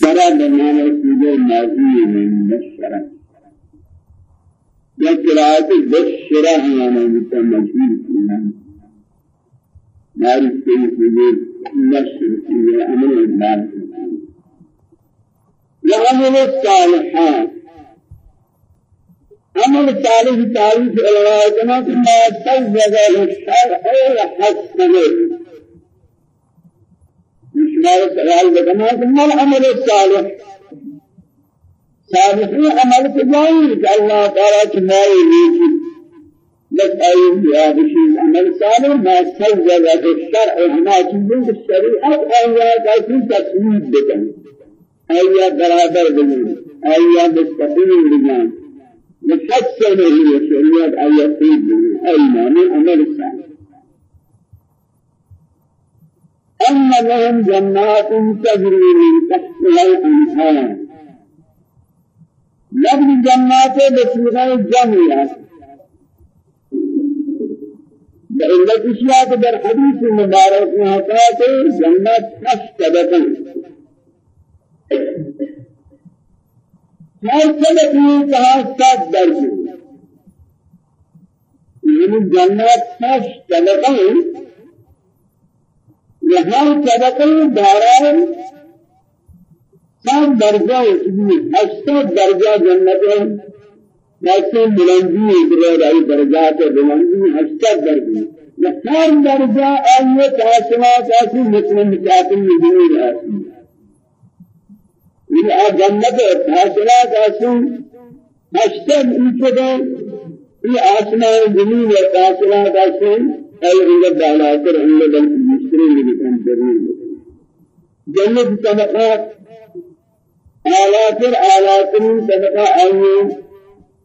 شرع بمعنى سيدة ماضي من قرآت بشرع ہمانا مجھتا مجھول کنا ماری سيدة نشر سيدة عمل الله وعمل الصالحات عمل صالح تعريف الوازنات ما سوى الشرع وحسنه مشمار سوال بدنا ثم العمل الصالح صالحي عمل تجاوز الله تعالى كماي ليك بس أي يا بشير عمل صالح ما سوى الشرع هنا جنب الشريعة أي كافي تسويد بدن أي برابر بدن أي مستقيم بدن محسن هي الشريعة أي قيد أي معنى عمل الصالح أن لهم جنات تجري من تحتها الأنهار. لفظ جنات بصيغة الجميع بعلة اشياء در حديث مبارك وحكاة جنات تشتبكا هر سبب کہا سات درج یعنی جنات تشتبکا यहाँ طبقه دارای سب درجہ اسمی اشتر درجہ جنت ہے جیسے بلندی ادھر آئی درجات بلندی اشتر درجہ ہر درجہ آئیے تحسنا کاسی مسلم ہیں ضرور آسی. یہ جنت تحسنا کاسی اشتر اوچے یہ آسمان زمین تحسنا کاسی أي عند الآخر عند المسلمين اللي كان جميل جنة طبقات آلاف آلاف من طبقة أيوم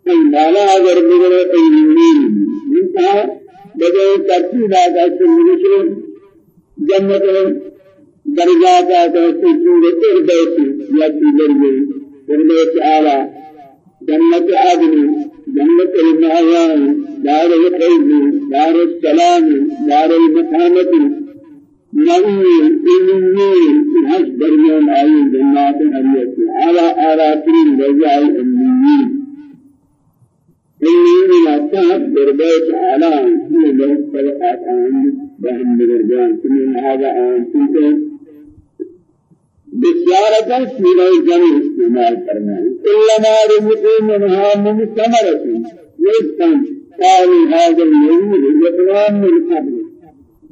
أي مالا أجر بغير أي مين منها بدأ ترتيب هذا الشيء جنة درجات هذا الشيء إرداس يأتي درجة إرداس آلا جنة آدم جنة المعيان دار الخير دار السلام دار المكانة نوي إلمي هش دريان آي جنات هريت على آراتين رجاء الأميين. إلمي لا تهب دربيت على كل فلقات آن بهم بغربان كل هذا آن تلك بسيارة سيرة جمع استعمال کرنا إلا رزقوا منها من ثمرة رزقا قالوا هذا اليوم يقران من قبل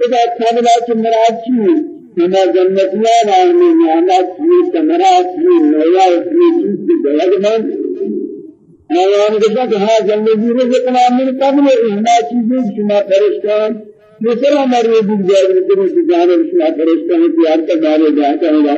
إذا قبل مراد شيء هنا جنتنا نعمل نعمات في ثمرات في نويات في شيء بلغمان آيان كذا هذا الذي رزقنا من قبل إهنا چیزیں شما فرشتان مثل ہمارے یہ دل جائے کہ اس جانے شما فرشتان پیار کا دارے جاتا ہے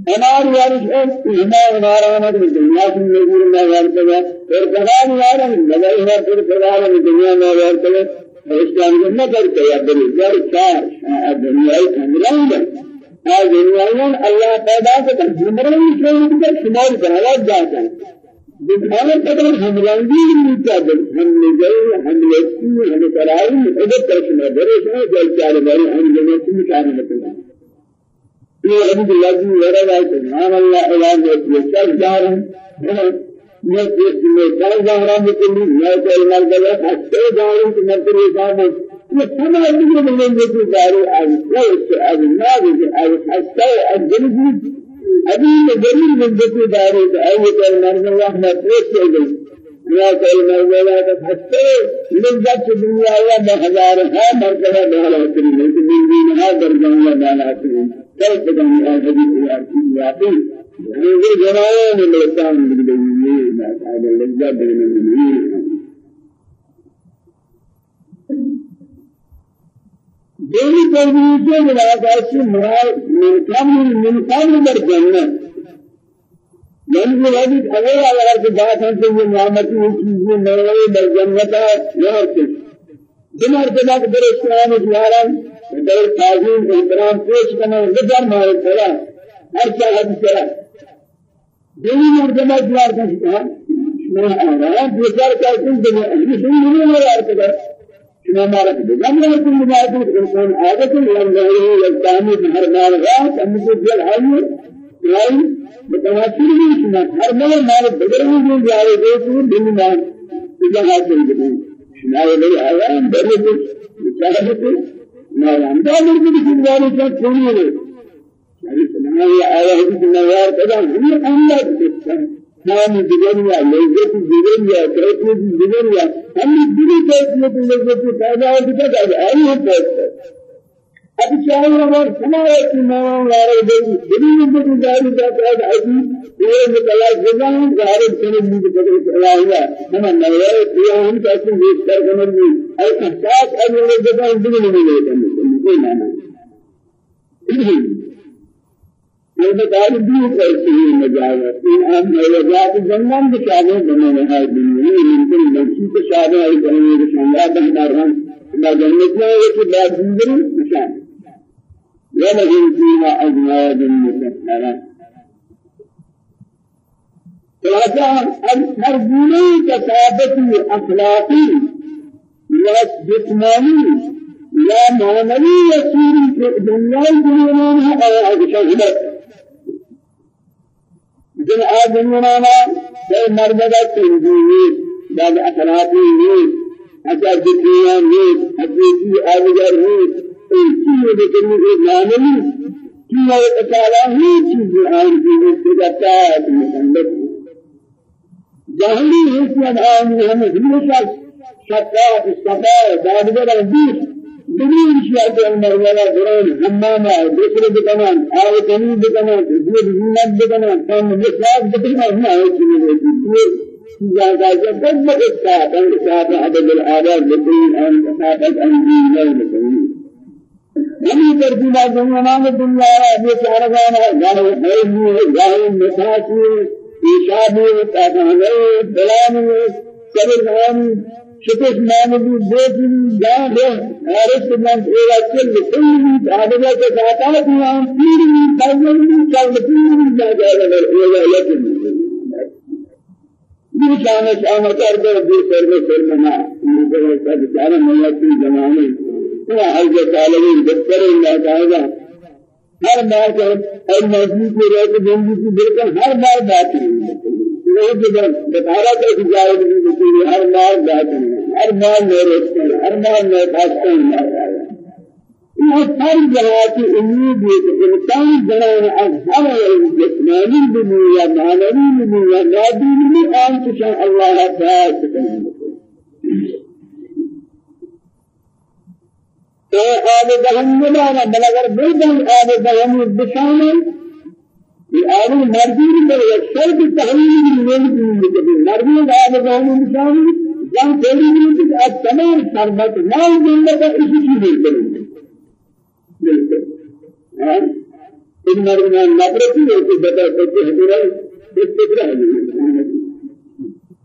زندگي وارتنا يرتن أنار يارش إحنا أنارانا في الدنيا في النبي ما وارتنا فرقان يارن لذا إحنا فرقان في الدنيا ما وارتنا اسلام کو نہ کر کے ابن یار چار دنیا امران ہے دنیا اللہ پیدا شروع کر شمار بنا جاتا ہے دنیا قدر ہمران بھی نہیں دل ہم نے گئے ہم لسی ہم کرائی ادھر پر شمار شمار جل چار بڑے ہم میں کام کرتے کی ورا ہے سبحان چار جار ہیں میں اس میں کار جانا مجھے میں تو مال گیا ہستے جاؤں کہ میں تیرے کام یہ تمام چیزیں میں نے جو دارو از کوس از ناز از ہستے از جنبی ابھی یہ دلیل من پوچھ گئی یا کوئی مرنے کا ہستے من جب دنیا یا ہزار ہے دل بدن آدمی آدمی آدمی یہ جناب ملتان بدنی ہے آدم لذا بدنی ہے دیوی تربیت کے بعد ایسے مراد منقام منقام در جنت یعنی وہ ابھی اگر اگر بات ہے تو یہ نعمت یہ چیز میں مرے دمر دماغ در اسلام دیاران در تعظیم احترام پیش کنه بدر مار کرا هر چا حد کرا دلی مردم دیار دستا میں آرام بیچار کا کن دنیا دنیا میں مار کرا شما مارک بدم مار کن دنیا تو انسان عادت لم غیر یلتام ہر مال غاص ہم کو دل حالی رائی متواصل نہیں شما ہر مال مال بدر میں دیار دے تو دنیا میں حاصل کریں ما اب چاہیے میں گزاری کا ہے ان ہم مجاز جنگل کے شاہد بنے ہیں دنیا میں ممکن بچی کے شاہد ہے میں ایک بات زندگی نشان ولهم فيها أزواج مطهرة. فهذا المرجوني كثابتي أخلاقي لا جسماني لا معنوي يسير في الدنيا الدنيا أو شهدت جن آدمیوں سے مرمدہ تنظیمی بعد اخلاقی نیت حتی ذکریہ نیت حقیقی آبگر چیزیں بکنی ایک ناملی چیزیں اتعالی ہی چیزیں آن کی استجابات مصنبت جاہلی حسن آن ہمیں ہمیشہ شکاة استفاء دادگر الدیس دلیل شیعت المرولا قرآن حماما دوسرے بکنان آیتنی بکنان دوسرے بزینت بکنان کام مسلاک بکنان ہم آئے چیزیں بکنان چیزیں جب بدل استعاد استعاد عدد الآباد بکنان آن أنجيل الله بکنان نبی ترتیبہ زمانہ دنیا ہے چار گانا گانا ہے گانا مساسی ایشابی تاہنے بلانی سبحان شکش نامدی دیتی جان ہے عارف من ایرا چل کل آدمی کے ساتھ دیوان پیری تاجن چل پیری جا جا ایرا لیکن یہ شان شان کر دے دے سر میں میں نہ یہ سب جانا نہیں ہے زمانے هو حج طالبين دكتور الله تعالى. ہر بار کہ اور موجود کے رہتے زندگی کی بالکل ہر بار بات ہے بتا رہا تھا کہ جائے ہر بار بات ہے ہر بار میرے ہر بار میں بھاگتا ہوں یہ ہر جگہ کی امید ہے کہ انسان جنان از ہر جسمانی دنیا معنوی دنیا مادی دنیا آن کشان اللہ تعالی تو آب جهنم لا بل اگر بودن آب جهنم بشانه آب مرضی پر شرط تحلیل نہیں ہے مرضی آب جهنم بشانه جان تیری نہیں ہے تمام شربت مال جنت کا اسی چیز ہے بالکل ہاں ان مرضی نفرتی ہے کہ بتا سکتے ہیں استقرار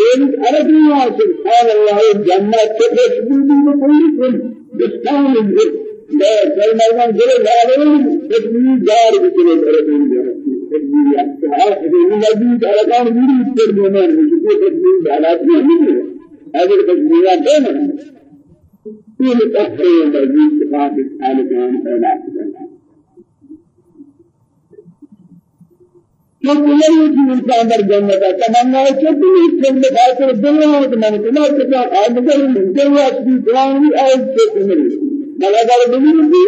يريد أرضنا سبحان الله الجنة تشبه بكل كل بستان لا كلمة من جل العالمين تشبه جار بكل الأرضين تشبه هذا النبي كان يريد تشبه من تشبه على كل هذا التشبيه بيننا في التحرير الذي صفات الحالة فلا جو بلند کی انسان در جنت ہے تمنا ہے کہ بھی چند خاطر دنیا میں میں تمہارا کتنا آدمی دنیا کی جوانی اور سے میری مگر اگر دنیا کی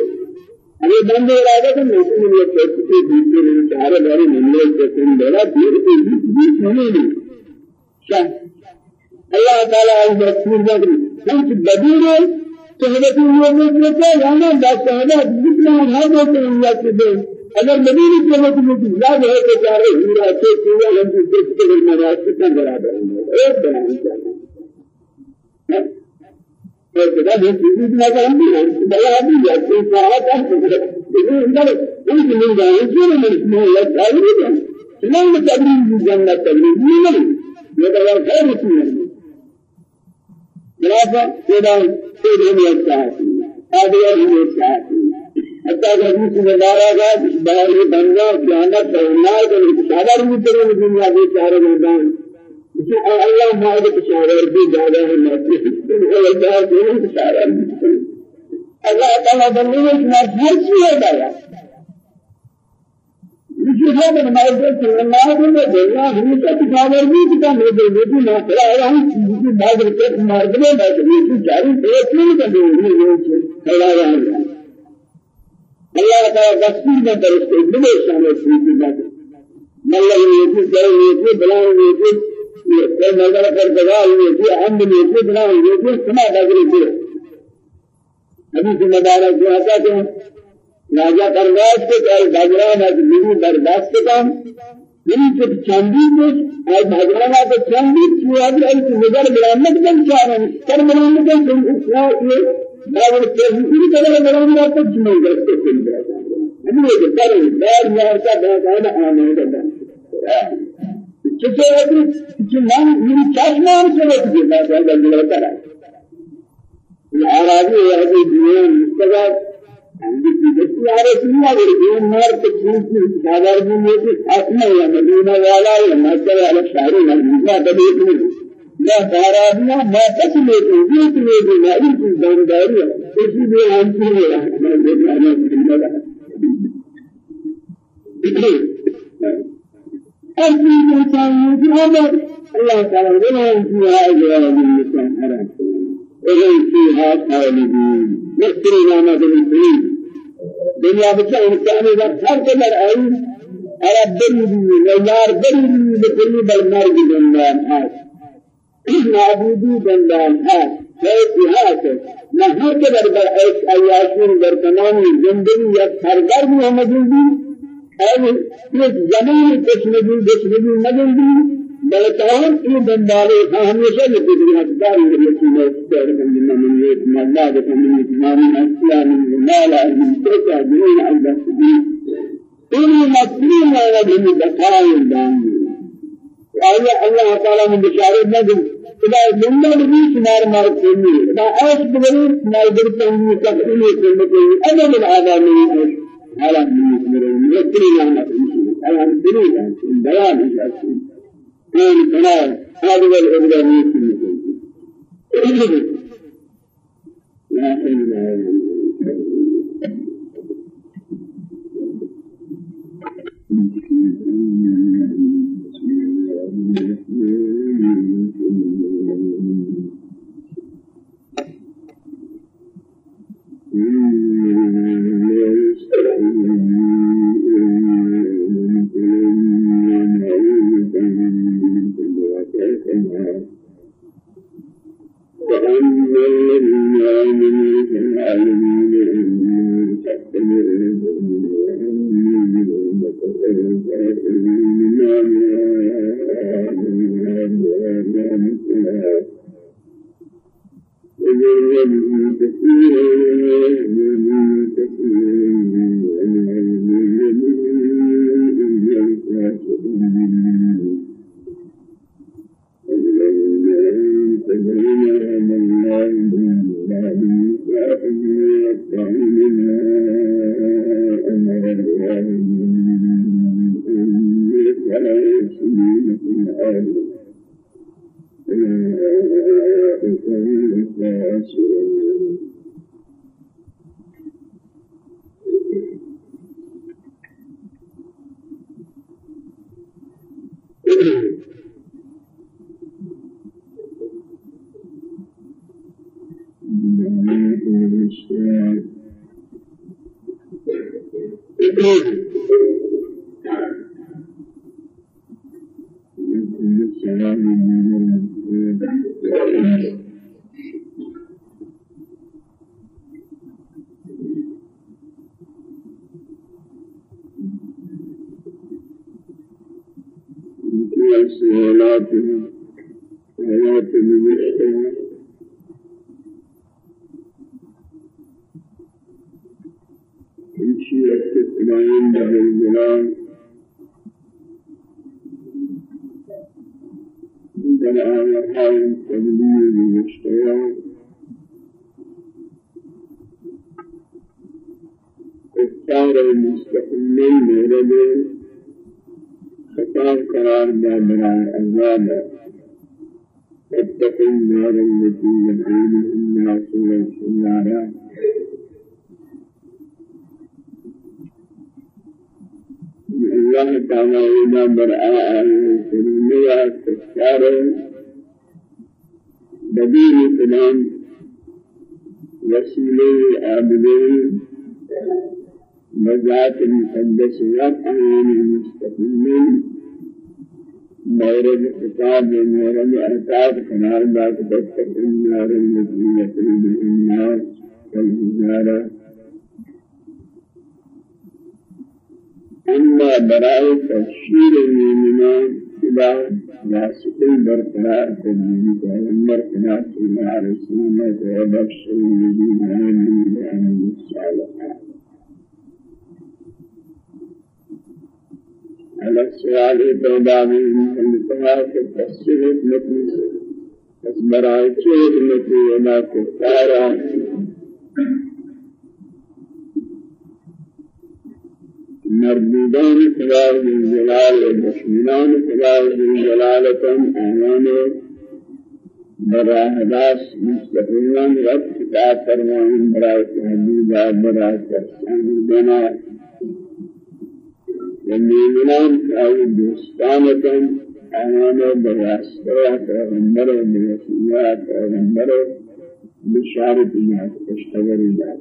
یہ بندے راجا کو نہیں ملے تو کسی دوسرے نے چارہ بارے ملے تو تم بڑا دیر سے بھی نہیں نہیں شاہ الله تعالى المذكور ذكر أنت بديل تهدف اليوم مثلك يعني لا تهدف مثل هذا الدنيا اگر بدیل جنت میں لا ہے کہ چارے ہیرا سے کیا ہم جس کے مراسم کا برابر ہے ایک بنا ہے فكذا يجب ما كان بلا أبي يأتي ساعات أحسن يقول إنه يمكن من ذلك يجب من اسمه يتعلم لا تبريد الجنة تبريد من يتعلم خير فيه خلافة إذا سيدهم يتعلم هذا يجب يتعلم حتى حدیث میں مارا گیا باہر بننا جانت بننا تو خبر نہیں کرے دنیا کے چارے میدان اسی اللہ مالک کے چارے بھی زیادہ ہے مت اللہ کے چارے اللہ تعالی بننے میں ہر چیز ہے یہ ہے کہ ہمارے کو اللہ نے دینا ہم کا خبر نہیں کہ میں دے دے نہ کرا ہوں کہ بعد کے مارگ میں جاری ایک نہیں کر دے یہ رہا اللہ تعالی دستور میں درستے بلے شامل کی بات ملہ یہ جائے یہ کہ بلا یہ یہ نظر پر دغا یہ کہ ہم یہ کہ بلا یہ کہ سما دغری دے حدیث مبارک جو آتا ہے راجا پرواز کے کال بھگران از میری برداشت کام. میری جو چاندی کو آج بھگران کو چاندی چوا دی کہ نظر برامت بن چاہے کر برامت بن یہ داور تهذیب کرنے والا میرا کچھ نہیں کرتے چل جاتا ہم یہ کریں دار یار کا بہت آنے کا چیزیں ہے کہ من میری چشمان سے وہ دیتا ہے جلدی لگتا ہے آرادی ہے کہ دنیا مستقبل بسیار سنیا ورگی مار کے چیز دادار بھی یہ اپنا یا مدینہ والا یا مکہ والا شہر مدینہ بدی لا دارابنا ما تسمي توجيه توجيه ما يمكن دارداريا اسی بھی ہم سے ہے ہمارے دیکھنا أجل الإنسان يجعل الله تعالى ولا فيها أجرا للإنسان حرام ولا فيها خالدين يكثر ما بالدين دنيا بچا إنسان إذا خرج الأرض على الدنيا ويار دنيا بكل بالمار جنان هذا معبودی بندان ها اتحاد نہ ہر کے در بر ایس ایاشین در تمامی زندگی یا سرگر محمد دی اور یہ زمین کشمدی کشمدی مجندی بلکان یہ بندالے ہمیشہ یہ دنیا دار رسول اللہ من من یہ من اسلام مالا من ترکا دین عند السبيل ان مسلم بقاء دان آیا اللہ تعالی نے بشارت نہ دی خدا زندہ بھی شمار مار کوئی دا ایس بغیر مال در کا کوئی کوئی کوئی ادب العالم نہیں على من يذكر نعمة الحمد لله بيان الأسم كان كلام هذا الإبراهيم لا إله إلا الله تمشي استثنائين له الجلال من آيات التدبير المشتهى كفار المستقلين مورد خطاب قرار دا برای عذاب اتقوا النار التي يدعون الناس والحجارة الله تعالى إذا برأى الكريمية كفار بديل فلان وسيلة عابدين بذات المقدس وقعان المستقيمين مورد خطاب مورد أعتاد قرار ذات تتق النار التي يقرب الناس والهجارة أما براء تفسير المؤمنين إلى واسطة برقرار تبين پیغمبر قناة الله رسولة وبشر الذين آمنوا وعملوا الصالحات. على السؤال پیدا من التها تفسير مثل أسبرائي چه مثل وما كفارا مردودان خدا جلال دشمنان خدا جلالتم آمان براہ راست مستقیمان رب کتاب فرمائیں برائے تحبیبہ برائے تحسان بنا. والمؤمنان أو دوستانة أمانة براسته پیغمبر و برسولات پیغمبر بشارت جات اشتغل جات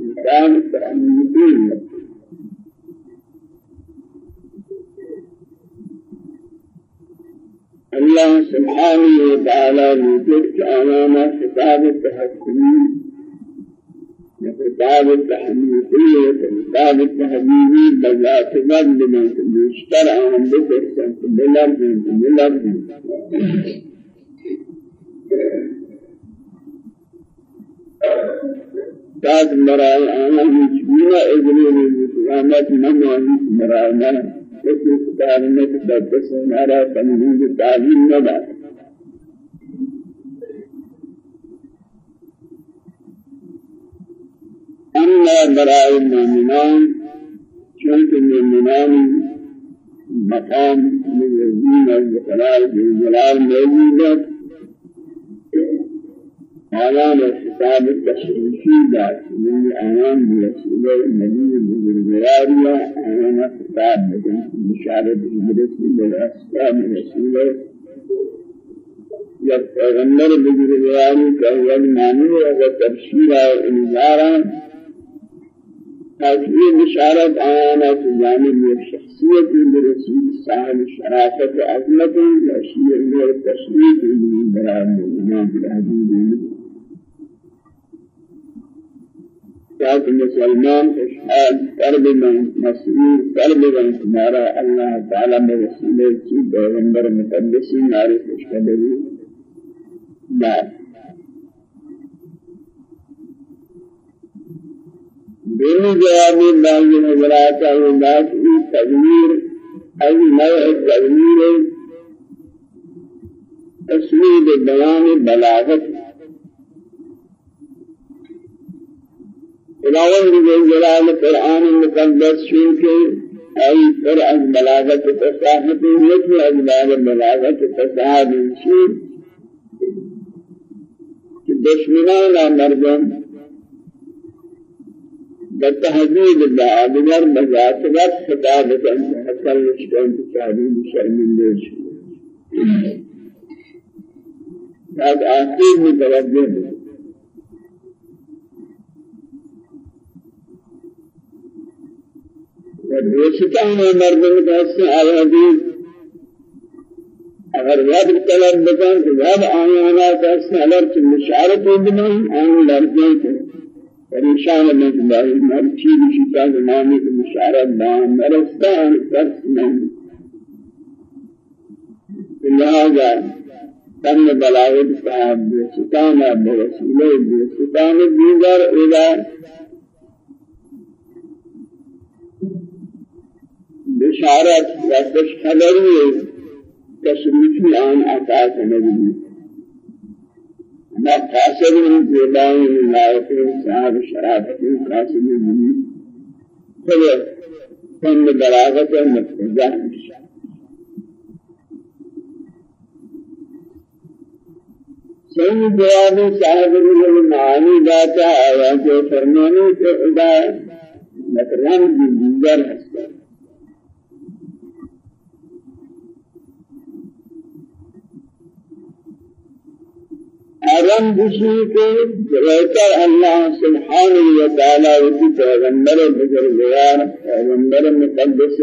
خطاب تحمیدی الله سبحانه وتعالى يذكر أمام خطاب التحكمي خطاب التحميدية خطاب التحميدي بذات مد من يشترع عن بكر بلد بلد تاج مرائي آنا يجبنا إذنين الإسلامات من مرائي ما كسي خطاب نتبتس نارا تنهيد تعليم نبات أما براء المؤمنان شنك المؤمنان مقام من الدين والجلال بالجلال موجودة آيان الخطاب التشريفي ذات من آيان برسول النبي بالجلالية آيان الخطاب بشارة برسول الأسلام رسول جب پیغمبر بزرگواری کا اول معنی و هذه بشارة آيانا في جانب الشخصية برسول صاحب الشرافة عظمة وأشياء من التشريف من براء المؤمنين بالحديد ساتھ مسلمان خوشحال قرب من مسئول قرب من تمہارا اللہ تعالی میں رسول کی پیغمبر مقدسی ناری خوشخبری بعد دینی جوابی مانگی نظراتا ہے ناسی تغییر ای نوع تغییر تسوید بیان بلاغت خداوند جلال قرآن مقدس چونکہ ای پر از بلاغت فصاحت یکی از بلاغت فصاحت شیر دشمنان مردم بغير مجاتبات خطابة أنت حتى نشكون تشاهدين شرمين ليش بعد آخر متوجه ودوشتان مردم كاسي آوازی اگر یاد طلب بکن تو یاد آیانا کاسي اگر چه مشارت بدن آن لرزن کن پریشان من الله مرچی بشتا زمانی کی مشارت دان مرستان درس نہیں لہذا تن بلاغت صاحب ستانا برسولے ستانا دیگر الہ بشارت و خوشخبری تشریفی آن عطا کنگی ما قاصد من جلائن لائق صاحب شرافت قاصد من خبر فن بلاغت مقتضى صحیح جواب صاحب المعانی داتا آیا جو فرمانے کے ادا مکرم دیگر ہستا آدم بشی کے بہتر اللہ سبحانہ و تعالی کی پیغمبر بزرگوار پیغمبر مقدس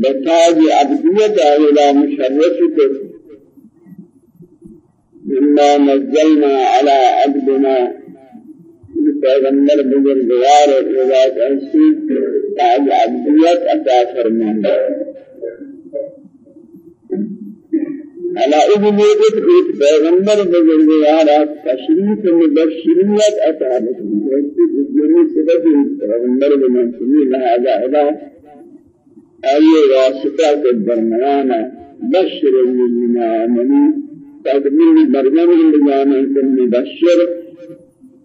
بتاج عبدیت إلى مشرفت مما نزلنا على عبدنا. پیغمبر بزرگوار إلى تنسیب تاج عبدیت عطا فرمانا على بيت پیغمبر بزرگ یارا تشریف مبشریت عطا بکنی جنی سبب پیغمبر بمنصوبی لہذا ادا أي واسطة درمیان بشر الذين آمنوا تقبل مريم بجانا كن مبشر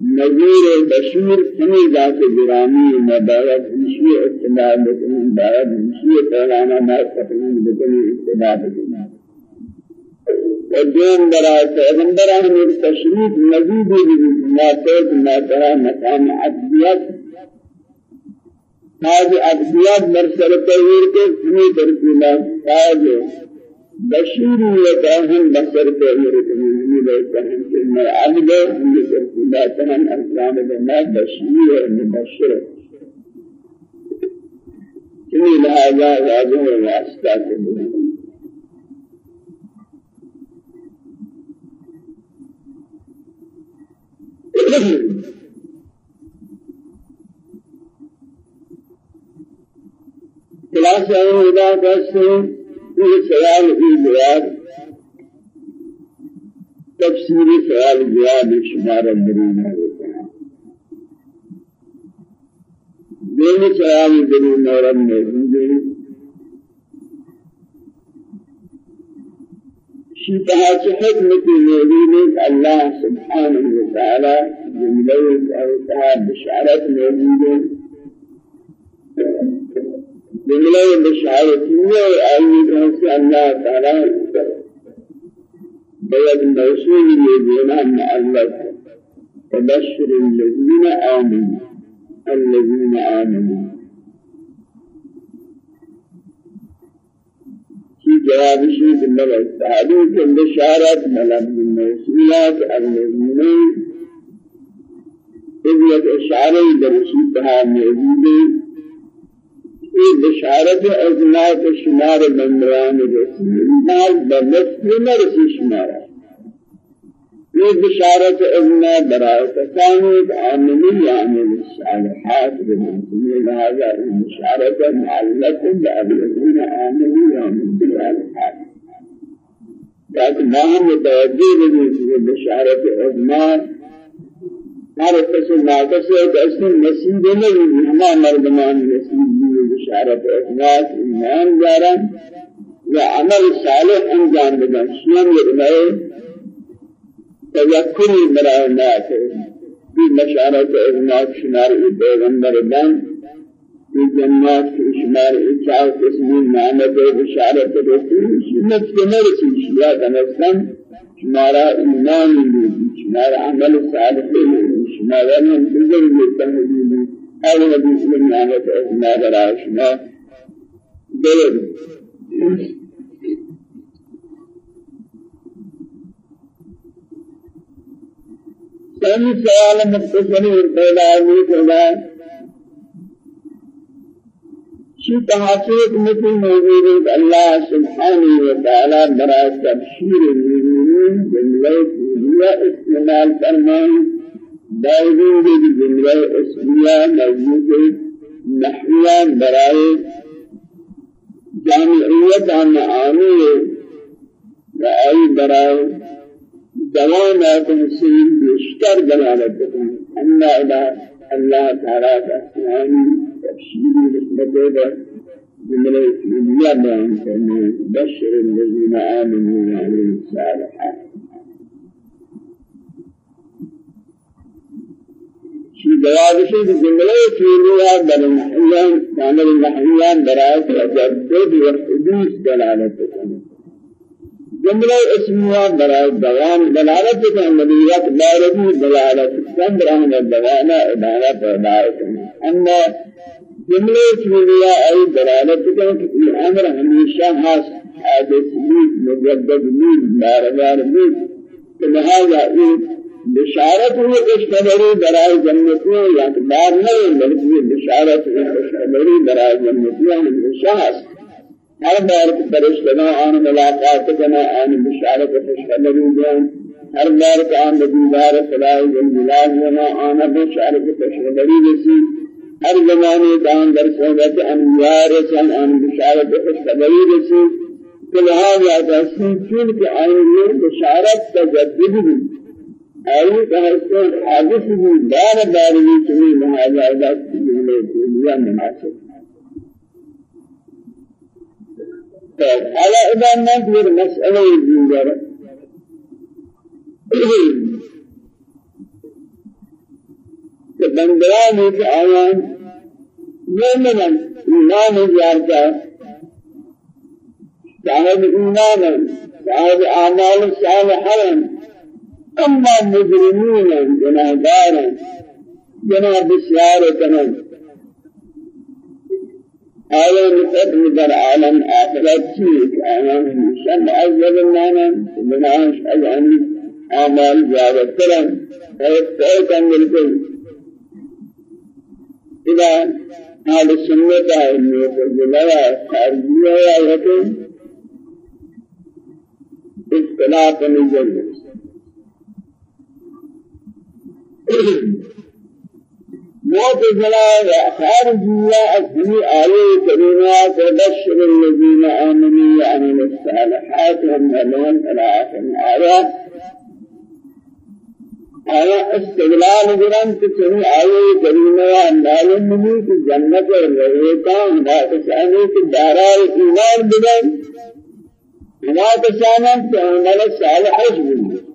نذير بشير سمي ذات جرامي مبارك مشي اتباع بكم مبارك مشي قولانا ما تقبل بكم اتباع بكم ودين برای پیغمبران میں تشریف مزید تیز ما ترى مقام عبدیت. تاج عبدیت مرسل تغیر کے سمی درکیلا تاج بشیر لتاہم بسر تغیر کمی لتاہم کہ عبد ہم درکیلا تہم اسلام بنا بشیر مبشر کمی لہذا واجہ واسطہ کے خلاصہ ادا کرتے یہ سوال کی جواب. تفسیری سوال جواب شمار درون ہوتا ہے دین سوال درون اور موجود ہے شبهات حكمة موجود الله سبحانه وتعالى جملة أو تعالى بشارة موجود جملة بشارة أي الله تعالى بيد موصول يدينا مؤلف فبشر الذين آمنوا. الذين آمنوا. جواب شيء بالله التعليق البشارات ملم الموصولات المؤمنين إذ الإشعار برسولها موجودة إذ بشارة أزمات شمار ممران رسول الله بنفس مرسي شمارا یہ بشارت ابن برائے تسانید عاملی عامل الصالحات بمنزل لهذا بشارت معلق بالذين عاملی عامل الصالحات لكن ما هم متوجه لديه بشارت ابن ہر قسم ناقص ہے کہ اس میں نصیب نہیں ہمارا مردمان نصیب بھی بشارت إخلاص ایمان دارا یا عمل صالح أنجام دیں شیئن یہ تذكر المرأة في مشارة إغناء شمار البيغمبر دان في جنات شمار إشعار قسمين معنى بشارة الرسول نفس مرسي شيئا نفسا شمارا لی شمارا عمل صالح لی شمارا من بزر لی تنبی لی اول نبی صلی اللہ علیہ وسلم برای شما دیر ثاني سؤال مختصر پیدا ہوئی پیدا شو تحقیق مثل موجود الله سبحانه وتعالى برای تبشیر المؤمنین جمله کلیه استعمال فرمائیں باوجود جمله اسمیه موجود نحویہ برای جامعیت معانی و ای برای دوام تنسیم بیشتر دلالت کن اما الله تعالی کا تفسير نسبته جملة اسمية كرنا بشر الذين آمنوا وعملوا الصالحات۔ جواب شيء جملة اسمية بل محيان كامل المحيان برات وجدد والحديث دلالة كرنا جملة اسمية برات دوام دلالة كرنا نبيات باردي دلالة كرنا برهن الدوام إدارة دلالة أما جملے چوڑیا ای دلالت کرتے کہ یہ أمر ہمیشہ ہاس حادث بھی مجدد بھی بار بار بھی کہ لہذا یہ بشارت ہوئی خوشخبری برائے جنتیوں یا بار نہیں بلکہ بشارت ہوئی خوشخبری برائے جنتیوں ہمیشہ ہاس ہر بار کہ فرشتہ آن ملاقات کرنا آن بشارت خوشخبری دیں ہر بار کہ آن دیدار خدا جل جلالہ آن بشارت خوشخبری رسید. ہر زمانے دان در صحبت انبیاء رسل آن بشارت خوش خبری رسی کہ لہذا جیسے چون کہ آئین بشارت تجدد بھی آئی کہ حادث بھی بار بار بھی چنی لہذا ذات کی جملے دنیا مناسب على إذا نظر مسألة الجنجرة کہ بندرانی کے آیان مومنن ایمان زیارتا صاحب ایمانا صاحب اعمال صالحا اما مجرمین جناهدارا جناہ بسیارتنا آیا نفتح در عالم آخرت چیز آیان ہمیشہ معذب مانا بناش از اعمال زیادترا فیفتح کن بالکل إذا أهل السنة المعتزلة خارجية يكون اختلاف نظر معتزلة خارجية أسمي آية كريمة تبشر الذين آمنوا وعملوا الصالحات لهم إلى آخر الآيات آیا استغلال کہ چنی آئے کریمہ معلوم نہیں کہ جنت رہتا ہما کسانی کہ دارال ایمان بدن. ہما کسانی کہ عمل صالح بھی تو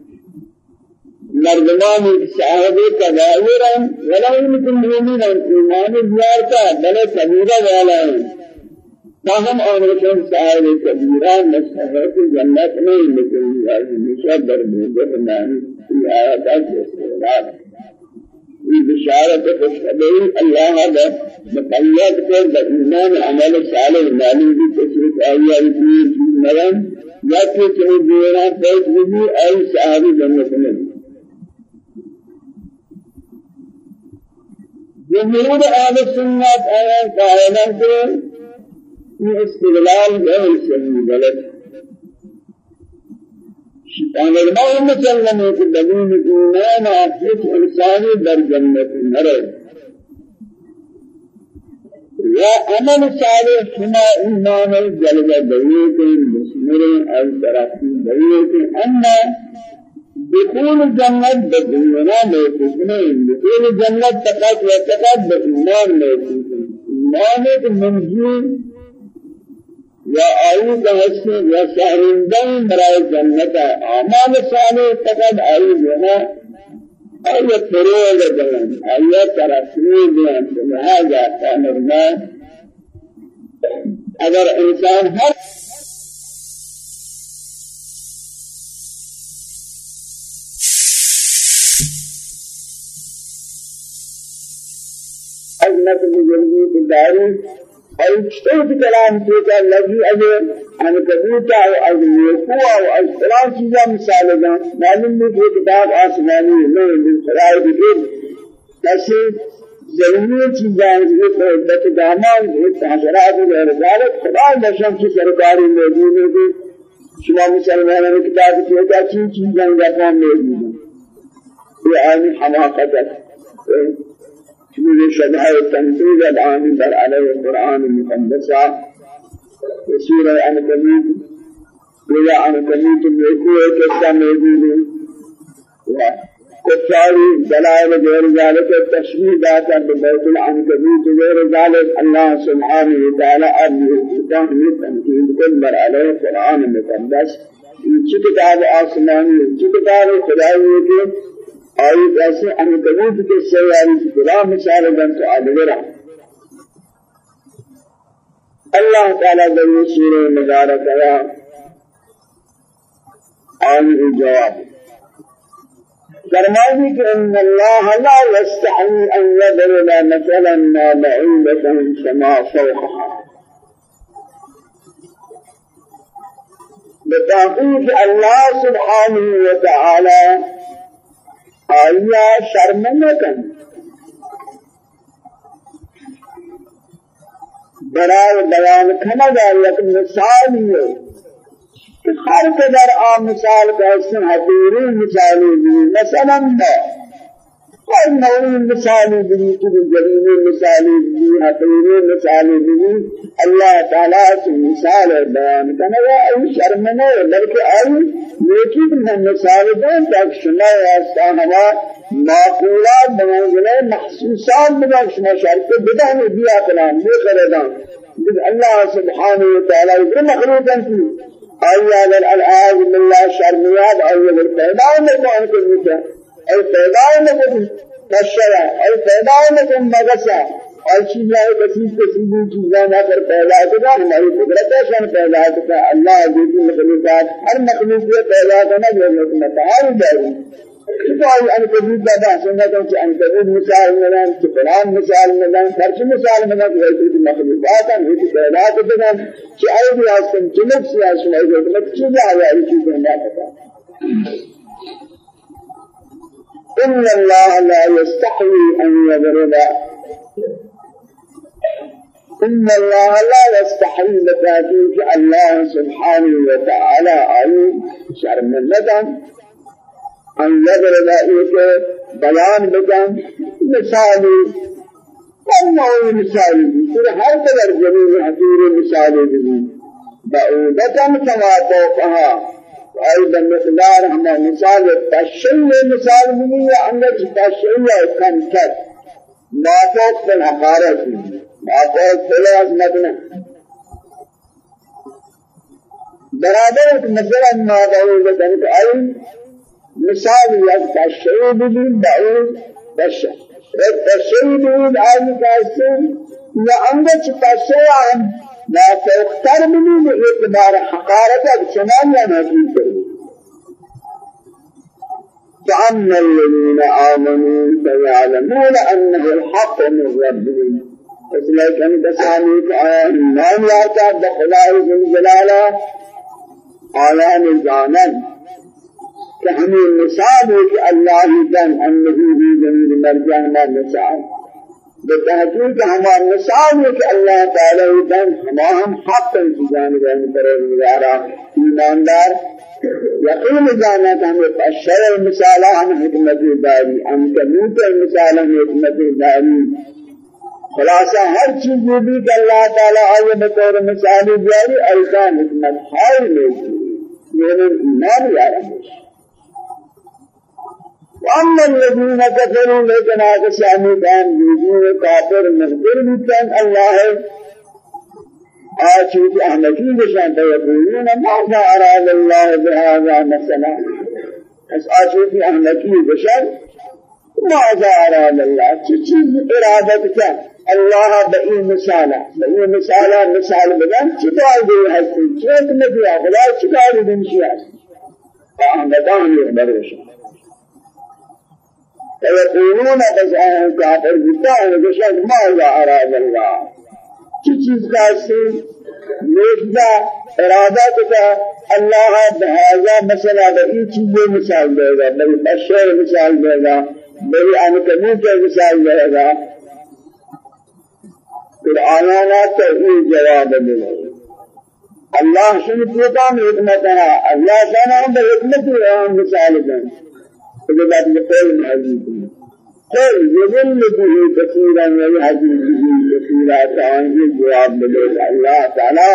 مردمان صاحب کبائر ولا يمكن يؤمن ایمان زیارتا بل کبیرہ والا تاہم آنشان صاحب کبیرہ مستحق جنت نہیں لیکن یہ ہمیشہ در موجب نانی کی آیات سے یہ بشارت خوشخبری اللہ نے مقید کر در ایمان عمل صالح مالی بھی تشریف آئی کی مرم یا کہ چلے دینا پیش جنت جمهور آل سنت آیان قائلان کے یہ استدلال غیر صحیح غلط شیطان الماء مسلم ہے کہ دلیل ایمان آخرت انسانی در جنت نرے یا عمل صالح شما ایمان جلوہ دیئے مسمر اور ترقی دیئے اما دخول جنت بدینا موجود نہیں دخول جنت فقط و فقط بإيمان موجود ایمان ایک منجور یا آئی بحثی یا سہرندن برای جنت اعمال صالح فقط آئی جنا آیا فروغ دن آیا ترقی دن لہذا فامرنا اگر انسان ہر داری اور ایک کلام کا لگی اجے ان کبوتا أو از نیکو أو از فلان چیزا مثال دا معلوم بھی کہ کتاب آسمانی میں فرائض کے کیسے ضروری چیزاں یہ بچ دامان یہ حضرات و رضالت خدا نشان کی سرکاری موجود ہے کہ شما مسلمانوں کی کتاب کی کیا چیزاں جاپان موجود ہیں۔ یہ عین حماقت ہے۔ من شبه التنفيذ الآن بر عليه القرآن المقدسة. وسورة عنكبوت ولا عنكبوت بيكوه كسا موجود وكفار دلائل غير ذلك التشريع ذات ببيت العنكبوت غير ذلك الله سبحانه وتعالى أرض التنفيذ كل بر عليه القرآن المقدس. في كتاب آسماني في كتاب خداوي آئی ایسے انکبوت کے سیاری خدا مثال بن تو آدھگرہ اللہ تعالیٰ در سورہ مبارک ہے۔ آئی جواب۔ فرمائے کہ ان اللہ لا يستحي ان يضرب مثلا ما بعيدة كما فوقها۔ بتحقيق الله سبحانه وتعالى آیا شرم نکن برای بیان کنگا یک مثالی ہے کہ ہر قدر آ مثال کا اس حضوری مثالی بھی مثلا ما ہر نوعی مثالی بھی کہ جلیلی مثالی بھی حقیری مثالی بھی اللہ تعالیٰ کی مثال بیان کنگا ای شرم نہیں بلکہ آئی لیکن من مثال دیں تاک شما واسطہ ہوا معقولات بمنزلہ محسوسات بدا شما شرط بدہن بیا کلام بے خردان. اللہ سبحانہ وتعالی ابن مخلوقا کی. آیا اگر الآز باللہ شرمیات آیا اگر پیدا میں کون کو بتا اے پیدا میں کو بشرا اے پیدا میں کو مغسا اور چیزیں کسی کسی چیزیں نہ کر پیدا کرنا ہماری قدرت ہے شان پیدا کرتا اللہ جیسی مخلوقات ہر مخلوق کو پیدا کرنا جو متعال جاری تو ان کبیر دا سننا کہ ان کبیر مثال میں کہ قرآن مثال میں ہر مثال میں کہ ہے مخلوقات ہیں کہ پیدا کرنا کہ اے بھی آسم جنب سے آسم ہے کہ مت چیزیں آ رہی چیزیں نہ پتا إن الله لا يستحي أن يضرب. إن الله لا يستحي بتاتيك الله سبحانه وتعالى. أي شرم الندم أن يضرب إيك بيان بدن مثالي أنه مثالي في هر قدر جميع حضور مثالي بعودة كما توقعها. أيضا مقدار هما مثال التشيء مثال مني أنك تشيء كم كت ما فوق في الحقارة باقی خلاص مدنة. برابر مثلا ما دعوه بدنك أي مثال تشریع بگیر دعوه بشه یک تشریع بگیر آئی کاسه یا انگه چه لا فوقتر بگیر اعتبار حقارت اکچنان یا نفیل کرد فأما الذين آمنوا فيعلمون أنه الحق من ربهم. اسلئے کہ بسانی کہ آیا ایمان لاتا بخلائی جل جلالا. آیان جانن کہ ہمیں مثال ہے کہ اللہ دن انہی بھی جميل مرجع ما مثال بتحقیق ہمارا مثال ہے کہ اللہ تعالی دن ہم حق کی جانب ہے پروردگارا ایماندار یقین جانا کہ ہمیں اشرع مثال ہم حکمت داری. ہم کبوت مثال ہم حکمت داری. خلاصہ ہر چیز بھی کہ اللہ تعالیٰ آئے بطور مثالی جاری ایسا حکمت حال میں میرے ایمان یا رہے وأما الذين كفروا لكن هذا شأن كان كافر مخبر بكان الله. آشوف أحمدين بشان يقولون ماذا أراد الله بهذا مثلا. بس آشوف أحمدين بشان ماذا أراد الله. چیز إرادتك الله بأي مثالا؟ بأي مثالا؟ مثال بدن چطور دي هستي چطور نبي أخلا چطور دي مشيات فأحمدان يخبر بشان فيقولون بزعان كافر بالله وجشد ماذا أراد الله. چی چیز کا سے نیکدا ارادہ کا مسئلہ بئی چیزیں مثال دے گا بشر مثال دے گا انکبوت مثال دے گا توحید جواب دے اللہ شنو پوتا میں حکمت ہے اللہ سنا ہم بعد يقول الحديث قل يضل به كثيرا ويهدي به كثيرا تعالى الجواب بدل الله تعالى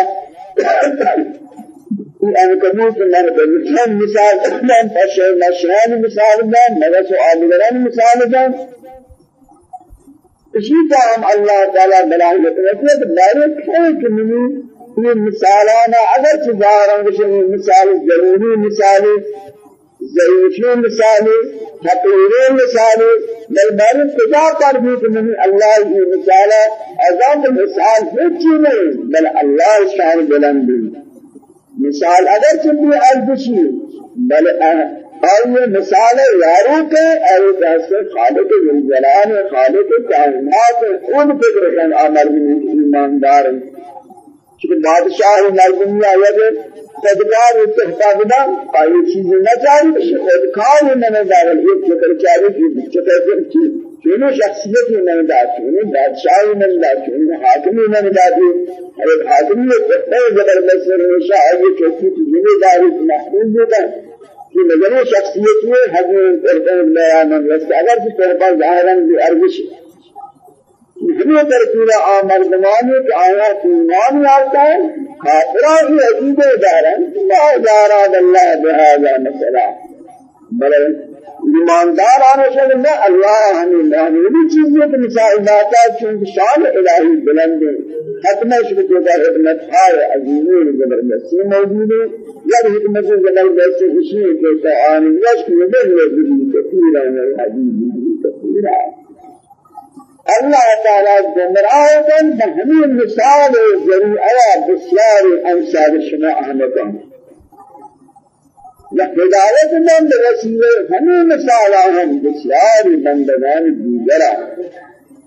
أن كموت من بمثال مثال من فشل مشهان مثال من سؤال لنا مثال من اسی طرح اللہ تعالی بلائے متوجہ دائرہ ہے کہ منی یہ مثالانا اگر چیزاراں مثال ضروری مثال ضعیفی مثالی حقیری مثالی بل باری کجا پر بھی کہ نہیں اللہ کی مثال عذاب مثال ہیچی نہیں بل اللہ شان بلندی مثال اگر چلی ارزشی بل آئیے مثال یاروں کے اور خالق جلال خالق کائنات ان فکر کن عمل ایماندار. چونکہ بادشاہ نرگنی آیا خودکار اتحاد دا آئی چیز نہ چاہیے خودکار نہ دار ایک چکر چاہیے کہ چکر کی چونو شخصیت نہ دا چونو بادشاہ نہ دا چونو حاکم نہ دا ہر ایک حاکم نے اتنا زبردست ہمیشہ آگے چوکی کی ذمہ داری محفوظ ہے۔ کہ مجموع شخصیت میں ارکان بیان اگر کہ طرفا ظاہرا بھی ارزش ہمیں ترکیب آمردمانی کہ آیا ایمان آتا ہے کافران کی عقیدے دارن لا داراد اللہ بهذا مثلا بل ایماندار آنے سے نہ اللہ ہمیں نامی چیزیں کہ مثال داتا چونکہ شان الہی بلند ہے. ختم شبہ کا حکمت ہے عظیمی زبردستی موجود ہے. یا حکمت زبردستی اسی کے قرآن یشک میں بھی کثیرا ہے. حدیث کثیرا الله تعالى جمرائكم بهمين مثال جريئة بسيار أنصار شما أحمدان لهدایت من برسیله همین مثال هم بسیاری بندگان دیگرا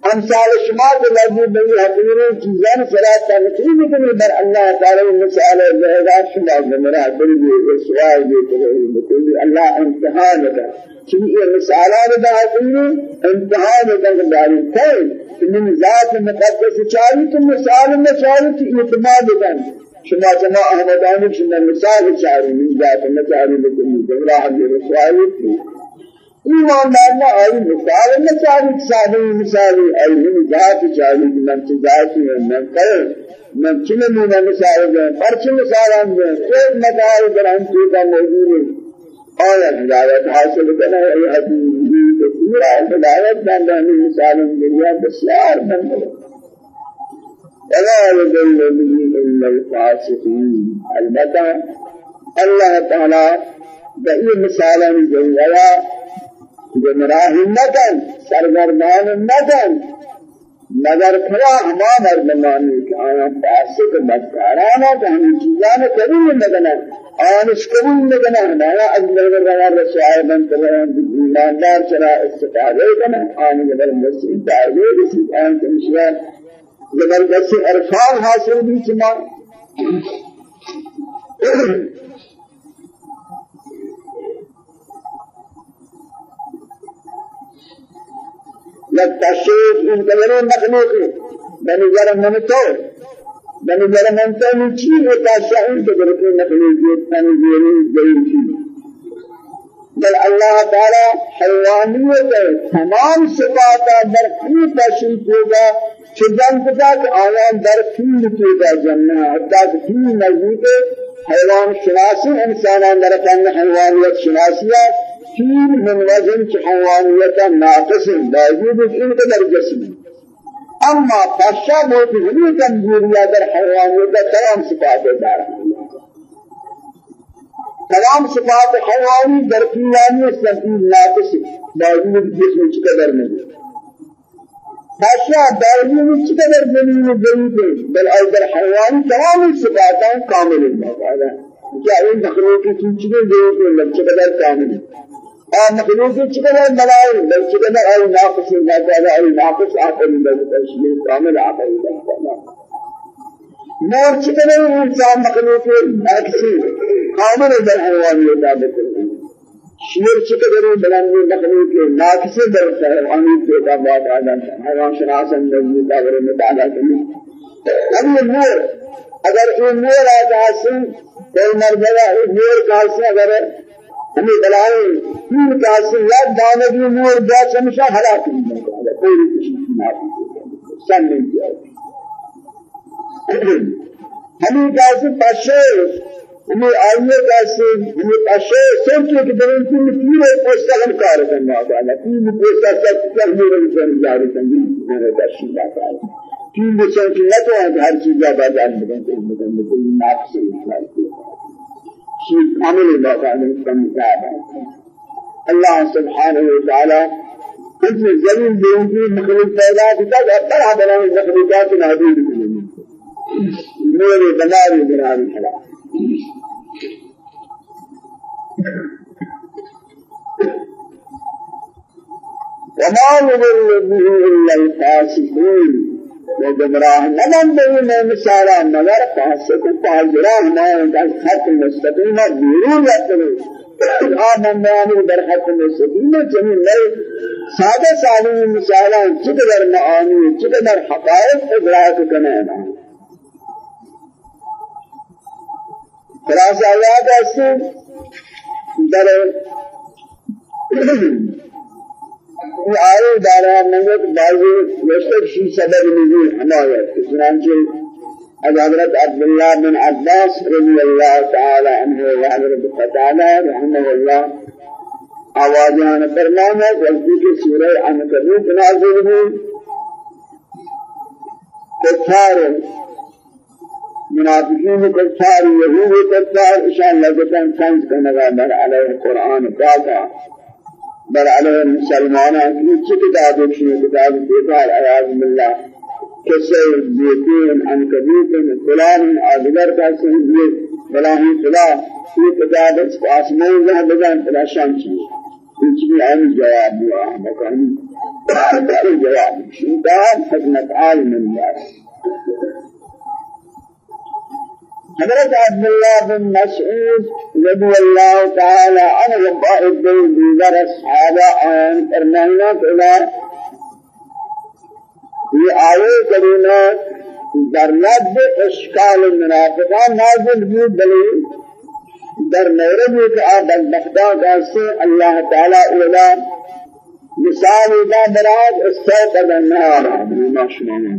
امثال شما لفظ بنی حقیری چیزان صلاة تنقیم کنی بر اللہ تعالی مثال زہدار شما زمرا کلی سوال دیتے بکلی اللہ امتحان کا چون یہ مثالان دا حقیری امتحان کا داری ہے من ذات مقدس چاہیے تو مثال میں تو اعتماد کن شما جماع احمدانی شما مثال من ذات مچاری بکلی زمرا حقیری سوالی ایمان دارنا آئی مثال مثالی سادی مثالی آئی من ذات چاہیے من ہے من کرے من چنے مونا مثال دیں پرچ مثال ہم دیں ایک مثال در ہم چیزا موجود ہے آیا ہدایت حاصل کرنا ہے حدیث کثیر ہدایت بندانی مثال دنیا بسیار بندے ولا يضل به إلا الفاسقين البتة الله تعالى بأي مثالا جوّلا گمراہ نکن سرگردان نکن مگر کھلا ہما مردمانی کہ آیا فاسق بدکارانا کہ ہمیں چیزاں قبول نکنا آیا اس قبول ہمارا اجمل رہا رسائے بن کرے ایماندار چلا استفادہ کرنا آنے زبردستی دعوے کسی آن تمشیا زبردستی عرفان حاصل بھی چما۔ للتشريف من قبل مخلوق بنظر من تو. بنظر من تو نچی ہوتا شاہد قدر کے مخلوق یہ تنظیری ضرور چیز بل اللہ تعالی حیوانیت تمام صفات در کی تشریف ہوگا چیزان کتا کہ آیان در فیل کیگا جنہ حتی کہ فیل نزدیک حیوان شناسی انسانان در فن حیوانیت شناسیات فیل من وزن چ حیوانیت ناقص باوجود ان کے در جسم. أما فشا بہت ہی کمزوریاں در حیوانیت تمام صفات دار. تمام صفات حیوانی در کیانی سنتین ناقص باوجود جسم چقدر نہیں اشیاء باوجود چقدر زمین ضعیف بل در حیوانی تمام صفات کامل ہے کیا ان مخلوق کی چیزیں ضعیف ہیں چقدر کامل؟ ہے اور مخلوق کی چقدر بلائی بل چقدر ای ناقص زیادہ ای ناقص آخر بل تشمیل کامل آخر بل نور چقدر انسان مخلوق ناقصی کامل در حیوانیت عادت شیر چقدر بلند مخلوق ناقصی در حیوانیت پیدا بات آدم حیوان شناس اندازی داور مطالعہ کرنی اب یہ نور اگر یہ نور آتا کوئی مرتبہ یہ نور کاسے اگر ہمیں بلائیں نور کاسے یا دانگی نور جا سمشا ہلاک نہیں ہوتا کوئی کسی ناقصی سن نہیں کیا ہمیں کیسے پشے ہمیں آئیے کیسے ہمیں پشے سوچ کے درن کی پورے پوسٹا ہم کار کرنا والا تین پوسٹا سب کر میرے انسان جاری کرنی میرے درشن کا ہے تین بچوں کی نہ تو ہر چیز کوئی ناقص نہیں ہے شيء كامل الله تعالى كمتابع الله سبحانه وتعالى انت زمین دین کی مخلوق پیدا کیا بڑا بڑا مخلوقات نادر نور بنار بنار حلا وما نضل به إلا الفاسقين وجبراه نمن بين مسارا مگر فاسق فاجران ما. عند خط مستقيم ديرون يتلو آمن بیانی در حق مستقیم جميل نئے سادہ سادہ مثالان چقدر معانی چقدر حقائق ادراک کنانا خلاص آیات است در یہ آئے دارا نگت بازی وشتک شی سبب نزول حمایت چنانچہ حضرت عبداللہ بن عباس رضی اللہ تعالی عنہ و حضرت قتادہ رحمہ اللہ آوازان فرمانا غلطی کے سورہ عنکبوت نازل ہوئی کفار منافقین کفار یہود کفار اشان لگتن سنس کنگا بر علیہ قرآن پاکا بر علیہ مسلمانا کی کتاب اکشنی کتاب بیکار عیاض باللہ قصہ زیتون عنکبوت فلان آدگر کا سنجی فلاہی فلا یہ کتاب؟ اس آسمان بگن فلا شان چیز کچھ بھی عین جواب ہوا مکانی جواب شیطان حکمت عالم حضرت عبد الله بن مسعود رضي الله تعالى عنه قائد دیگر اصحاب آن فرمانا کہ یہ آیے کریمہ در رد اشکال منافقان نازل بود بلی در مورد کہ آپ بدبختان کہتے اللہ تعالی اولا مثال ادا براد استوقد النار ما شمانا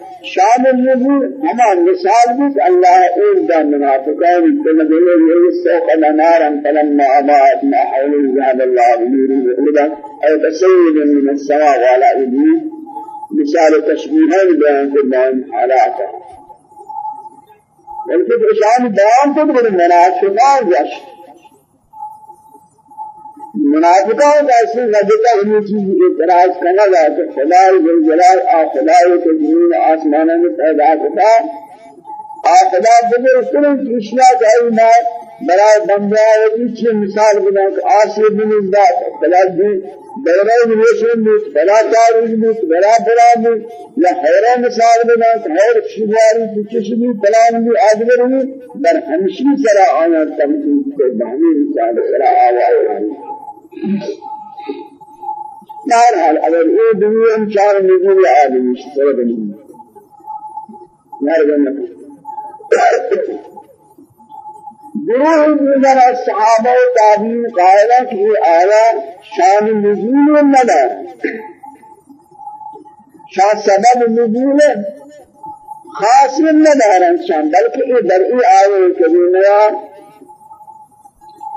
شان النبي هما مثال بك الله إرضى منافقين كما قالوا يسوق نارا فلما أضاءت ما حوله ذهب الله بنور مغلبا أو تسيد من السماء وعلى إبليس مثال تشبيهين بيان كلهم حالاته بلکہ شان بیان تو بڑے منافقان جشن منافقان کا اصل نبتا ہمیں چیز اعتراض کرنا گا کہ خدای جل جلال آ خدای کے زمین آسمانوں میں پیدا کرتا آ خدا بزرگ کریں کہ اشیاء چاہیے میں برای بندیاری چی مثال بدن که آسی بنید داد بلا دی برای نوشن بود بلا تاریخ بود. بلا بلا بود یا حیران مثال بدن که حیر شباری تو چشی بود بلا بود آدگر بود. بر همشی سرا آیا تمکین که بهمی مثال سرا آوائی در حال اگر ای دنیا ہم چار نزول آدمی سر بنید نرگن نکن گروہ دیگر صحابہ و تابعین قائلہ کہ یہ آیا شان نزول ندا شان سبب نزول خاص ندارن شان بلکہ یہ درئی آئے کریمہ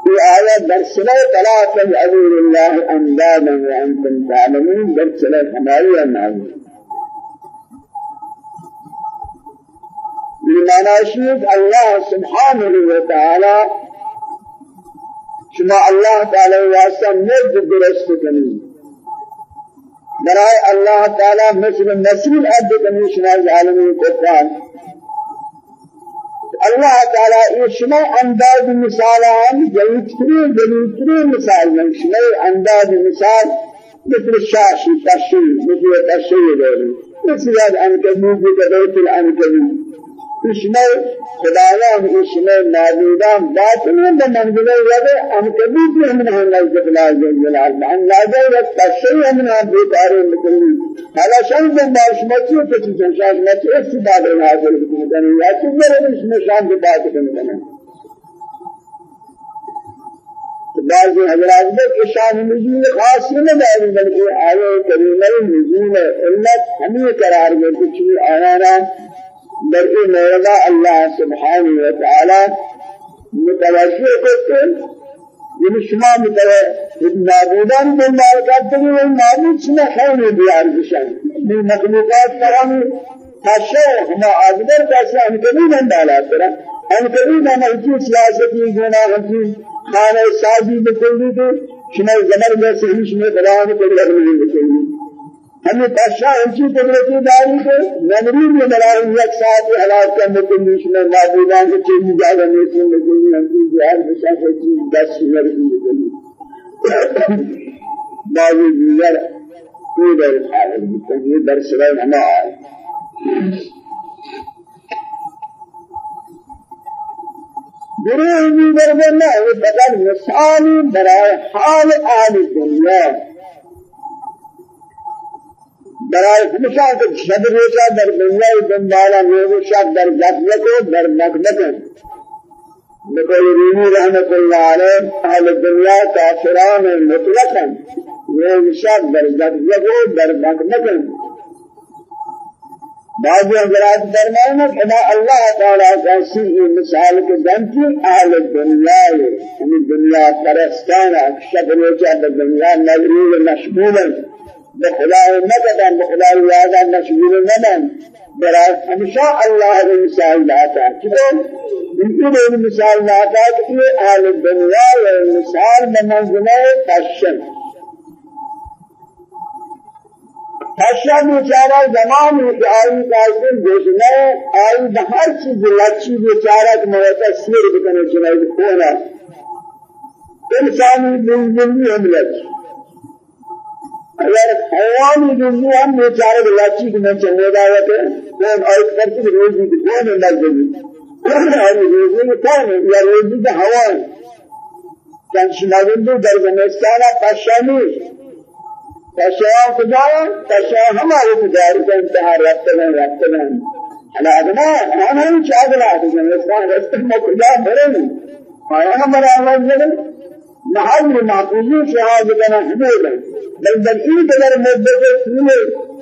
یہ آیا در سنہ طلا تجعلون اللہ أندادا وأنتم تعلمون در سنہ ہماری انہائی بمعنى الله سبحانه وتعالى شما الله تعالى واسطہ مرد درست کنی. برای الله تعالى مثل نسل عبد کنی شما ظالمین کفار. الله تعالى یہ شما انداز مثالان جلیتری جلیتری مثال. من شما انداز مثال مثل شاشی تشی مثل داری مثل العنكبوت كبيت العنكبوت اسمه خدایان اسمه نابودان باطنی به منزل وده آن کبھی بھی ہم نے نزد لازم جلال. آن لازم و تشیع ہم نے بیکار مکلی حالا شان من باش مچو کچھ شان مچو استفاده حاصل کنه یا چیز میره اسم شان کی بات کنه بعض حضرات میں کہ شان نزول خاص نہ داری بلکہ آئے کریمہ نزول علت ہمیں قرار میں کچھ آیا نہ در این مورد الله سبحانه و تعالی متوجه کرتے یعنی شما متوجه نابودان دنبال کرتے ہیں وہ نابود خیلی بیار بشن من مخلوقات فرمی تشو ہما آدگر کیسے ہم کبھی ڈالا کرا ہم کبھی نہ نہیں سیاستی گناہ کی خانہ سازی بکلی تو شما زمر میں سے ہی شما خدا نے کوئی نہیں بکلی ہمیں بادشاہ انچی قدرتی داری کو نمرود میں ملائی یک ساتھ حالات کا مکمل میں نابودان کے چیز جاگا نیسن لگنی ہمیں جہر بشاہ سے چیز دس نرسی لگنی بعضی دیگر کوئی در حالت یہ در سرائی ہمیں آئے گروہ دیگر بنا یہ بقل مثالی برای حال آل دنیا برای ہمیشہ کہ شب روزہ در دنیا دنبالا نیو شب در غفلت و در مغفلت نقول رومی رحمت اللہ علیہ اہل دنیا کافران مطلقا. نیو شب در غفلت و در مغفلت بعض حضرات فرمائیں کہ اللہ تعالیٰ یہ مثال کے دن کی اہل دنیا یعنی دنیا پرستانہ شب روزہ در دنیا مغرور مشغول بخدای نکدن بخدای یادن مشغول ندن برای ہمیشہ اللہ نے مثال لاتا چطور بالکل یہ مثال لاتا کہ یہ اہل دنیا یہ مثال بمنزلہ تشن تشن بیچارہ زمان کہ آئی قاسم دیکھنا آئی بہر چیز لچی بیچارہ کہ موتا سیر بکنے چنائی کونا انسانی دل دلی ہم لچی اگر حیوانی جزو ہم بیچارے بلاچی کو میں چلے جایا تھے کون اور کرتی روزی کی کون انداز دے اور روزی کی کون یا روزی کی ہوا چند شناگندو در زمستانا پشانی پشان کجایا پشان ہمارے تجاری کا انتہا رکھتے ہیں رکھتے ہیں على أبناء أنا مش أقول هذا الإنسان رستم كلها مرني ما أنا مرة محل معقولی شهادتنا حدودا بل بل این قدر مدت طول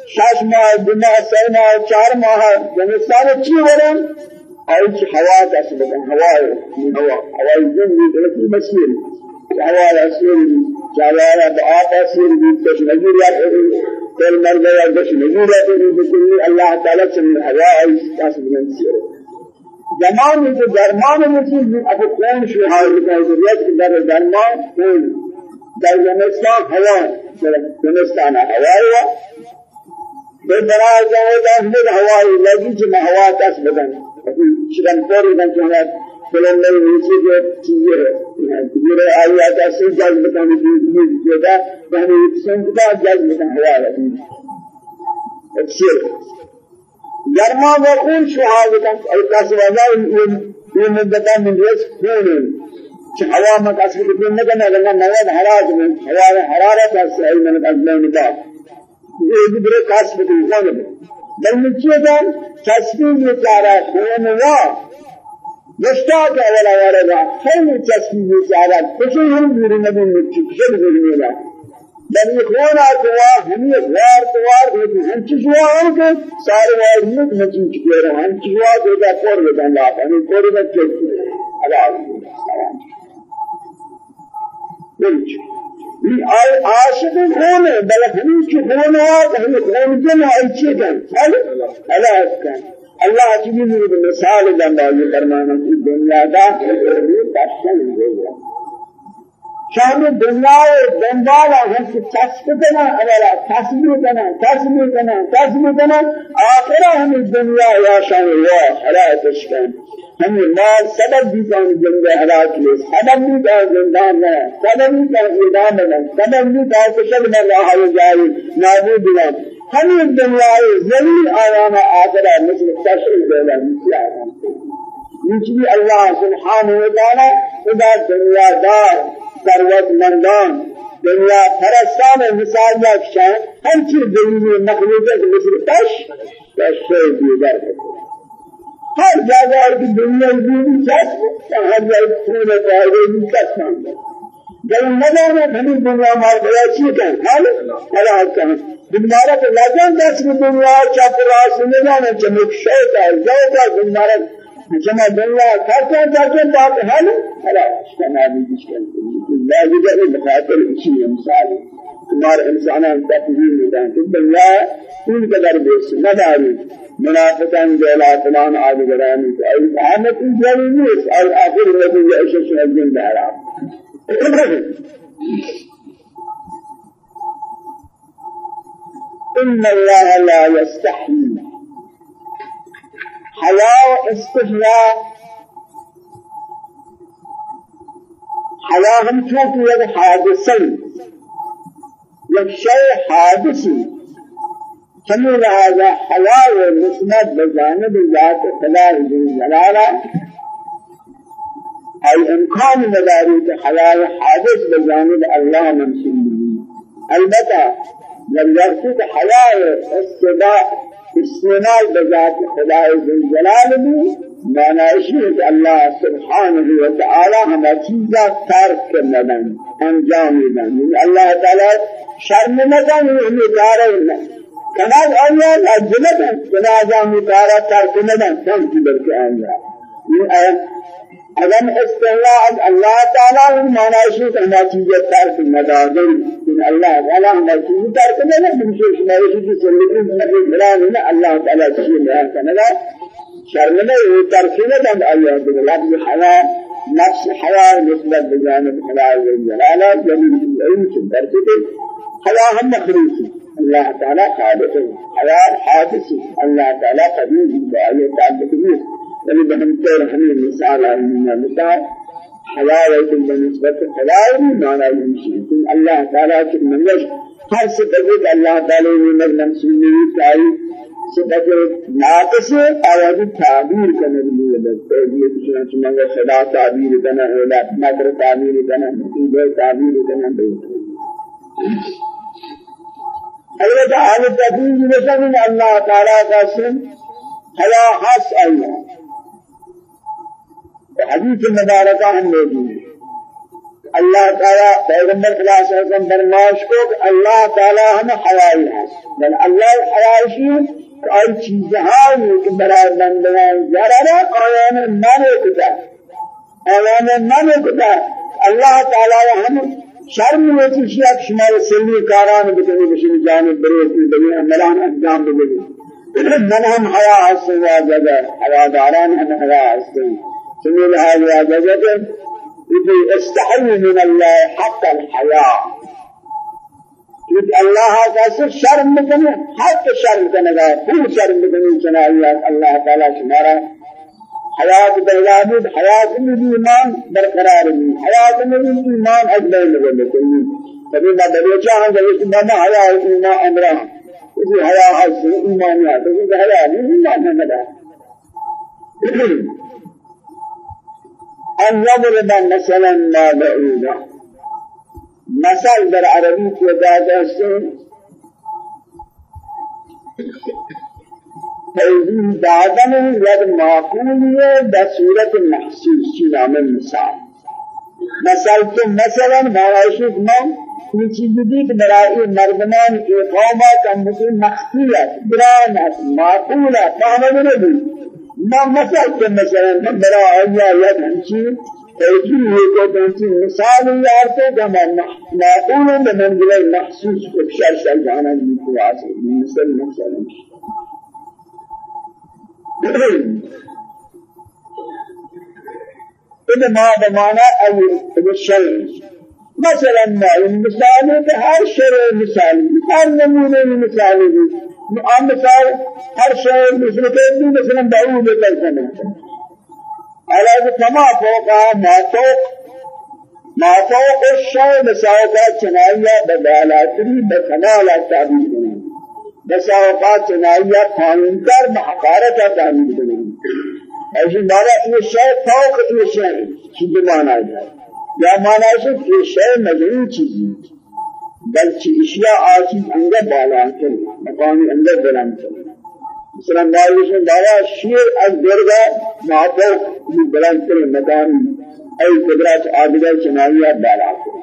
شش ماه دو ماه سه ماه چهار ماه زمستان چی ورن ایچ هوا دست بدن هوا هوا هوای زندگی درستی مسیر؟ اسیر چاوارا دعا اسیر بیتش نگیریا کل مرد یا دش نگیریا بکلی اللہ تعالی سے هوا ایچ دست بدن سیر زمان کے درمان میں چیز اب کون شہر کا ضرورت در درمان کون در زمستان ہوا زمستان ہوا ہوا بے برای جائے دا ہمیں ہوا لگی جو ہوا کس بدن. شدن پوری بن جو ہے کلمه نیچه جو چیزی ہے یہ آیات سے جذب کرنے کی یہ جگہ یعنی سنتا جذب کرنے ہوا ہے اکثر گرما و خون شهادتن ای کسی وزای این مدتان من ریس خونن کہ ہوا میں کسی کو دن نہ لگا مواد حراج میں حرارت ہے ای من از میں ندا یہ بھی بڑے کاس بھی انسان ہے بل مچے دا تصویر میں چارا خون وا مشتا کا ولا ولا خون تصویر میں چارا کچھ ہم دور نہ مچے کچھ دور بل توا ہمی اخوار توار ہوتی ہم چشوا ہم کے سارے واجب مچی چکے رہا ہم چشوا دے گا پور بتا اللہ ہمیں پور بتا چلتی اللہ آی عاشق خون ہے بل ہمیں کی خون ہے ہمیں خون جن ہے اچھے کن؟ اللہ کن. اللہ چیزی میں مثال دندا یہ فرمانا کہ دنیا دا درشن ہو گیا شام دنیا دنبال ہم سے کسب کرنا اولا کسب کرنا کسب کرنا کسب کرنا آخرہ ہم دنیا یا شان اللہ حیات اشکان ہم مال سبب بھی کان جنگ حالات میں سبب بھی کان زندان میں سبب بھی کان اعدام میں سبب بھی کان کشل میں راہ جاری نابود بنا ہمیں دنیا زمین آیام آخرہ مثل تشریف دینا مثل آیام نچلی اللہ سبحانہ وتعالی خدا دنیا دار ثروت مندان دنیا پرستان مثال یک شان ہر چیز دنیا مخلوقات مثل تش تش دیگر ہر جگہ کی دنیا کی جس ہر جگہ پورے قاعدے کی قسم جب نظر میں ہمیں دنیا مار گیا چیز ہے حال حالات کا دنیا کے لازم دس میں دنیا چپ راس میں جانا چمک شوق ہے ذوق ہے دنیا جمع دنیا کرتے کرتے بات حل خلاص تمام مشکل لا يجب بخاطر شيء مثال. تمہار انسانان تفہیم میں کہ دنیا ان قدر بیس نداری منافقان جلا فلان آدھ گرانی ای احمد جلی نیست اور آخر نتیجہ اشش نجم دارا. إن الله لا يستحيي حياء استحياء حياء هم چونکہ یک حادثی یک شيء حادثی چمی لہذا مسند بجانب ذات خدا جلالہ أي إمكان مداري حياء حادث بجانب الله منسوب البتة لم يرفض حلال استداء استنال بذات خدای ذوالجلال بھی معنی ہے اللہ سبحانہ و تعالی ہم چیزا ترک کرنا دن انجام دن یعنی اللہ تعالی شرم نہ دن ہمیں کار کنا اول اجلت جنازہ مکارا ترک نہ دن کم کی برکہ آیا اگر استعلاء اللہ تعالی معنی ہے کہ ہم چیزیں ترک مدازن إن اللہ تعالی ہم چیزیں ترک نہ بمشي شمال کی سلیقے میں بلان ہے اللہ تعالی چیز بیان کرنا شرم میں یہ ترک نہ دم اللہ تعالی لفظ حیا نفس حیا نسبت بجانب خلال الجلال جلیل العلم سے ترک حیا ہم مخلوق اللہ تعالی خالق حیا حادث. اللہ تعالی قدیر ہے تعلق نہیں يعني بهمتر همين مثال علمنا مثال حلال بالنسبة حلال معنى يمشي الله تعالى في منجش هر صفت الله تعالى من منسوبه تعالى صفت ناقص آواز تعبیر کرنے کے لیے لگتا ہے یہ کچھ نہ منگا صدا تعبیر کرنا ہے لا مکر تعبیر کرنا ہے تعبیر کرنا ہے البتہ اہل تعبیر میں اللہ تعالی کا سن حیا حس اللہ حدیث مبارکہ ہم موجود. ہے اللہ تعالی پیغمبر صلی اللہ علیہ وسلم فرماش کو کہ اللہ تعالی ہم حوائی ہے بل اللہ حوائشی اور چیزہاں کہ برای بندگان ضرر آیان من کتا آیان من کتا اللہ تعالی ہم شرم میں چیزیں شمار سلی کاران بکنی بشن جانب بریتی بنی عملان انجام بکنی. من ہم حیا حسن واجدہ حیا داران ہم حیا حسن سمين هذا جزء يجي استحي من الله حق الحياة يجي الله هذا شرم مكنه حق شرم مكنه كل شرم مكنه جنايات الله تعالى شمارا حیات بہلابود حیات میں برقرار بھی حیات میں ایمان اجبر لگے لکھنی کبھی نہ بلوچا ہوں جب اس میں حیا ایمان امرہ اسی حیا حس ایمان یا تو حیا نہیں اول من مثلا نابعیده. مثل در عربی که داده است دادن یک معقولیه در صورت محسوسی نام مثال. مثل که مثلا معنیشید من این چیزی دید برای مردمان اقامت امتی مخفیت برانت معقولت فهمه نبید ما مثال تو مثلا برای آیا یک ہمچی توجیه ہے کہ مثال یار تو جمع معقول بمنزل محسوس کو شر شر جانا بھی کو آسے مثل مثلا إذا ما بمعنى أي الشيء مثلا ما المثال هر شيء مثال هر نمونه مثال آن مثال هر شيء مثل كذي مثلا داوود مثل كذي على كما فوقا ما فوق ما فوق الشيء مساوقات جنائية بدالاتري بكمالات تعبير بنام مساوقات جنائية قانونتر بحقارت تعبير بنام ایسی مانا این شای فوق این شای چیزی مانا جائے یا مانا شای این شای مجرور چیزی. بلکہ اشیاء آچیز اندر بالا کر مقامی اندر بلند کر مثلا مالوش دارا شیر از درگا معطوق بلند کر مقامی ای قدرات آدگر چنائیہ بالا کر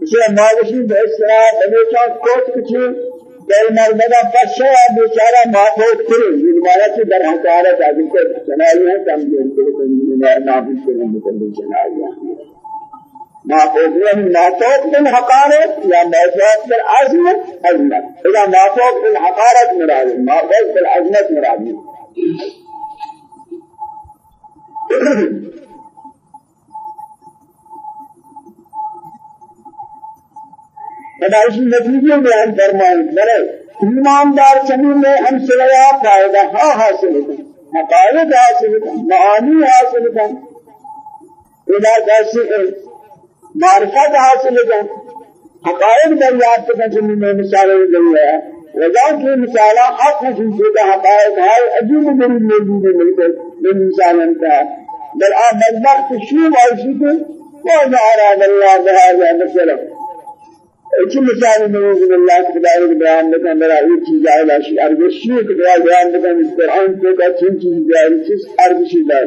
اسے مالشی بے اسرا بمیشا کوت کچھ دل مرمدا پشا بیچارہ مافوت کرے یہ کی در حکارت أجل کو چنائی ہے کم دین کو نابود کرنے متعلق چنائی ہے مافوت یعنی مافوت بالحقارت یا مافوت بالعظمت عظمت اذا مافوت بالحقارت مراد مافوت بالعظمت مراد. خدایش نتیجے بیان فرمائیں برے ایماندار زمین میں ہم سلیا فائدہ ہاں حاصل ہے حقائق حاصل ہے معانی حاصل ہے۔ ادا کیسے معرفت حاصل ہے حقائق دریافت زمین میں مثال ہے وجہ کی مثال حق کا حقائق ہے عجیب غریب موجود ہے بالکل من مثال انتا بل آ مجمع تشوم اور شکر وما أراد الله بهذا مثلا اچھی مثال نعوذ باللہ خدای کے بیان میں میرا یہ چیز ہے لاشی ارگشی کے بیان میں قرآن کو کا چیز ہے چیز ارگشی دار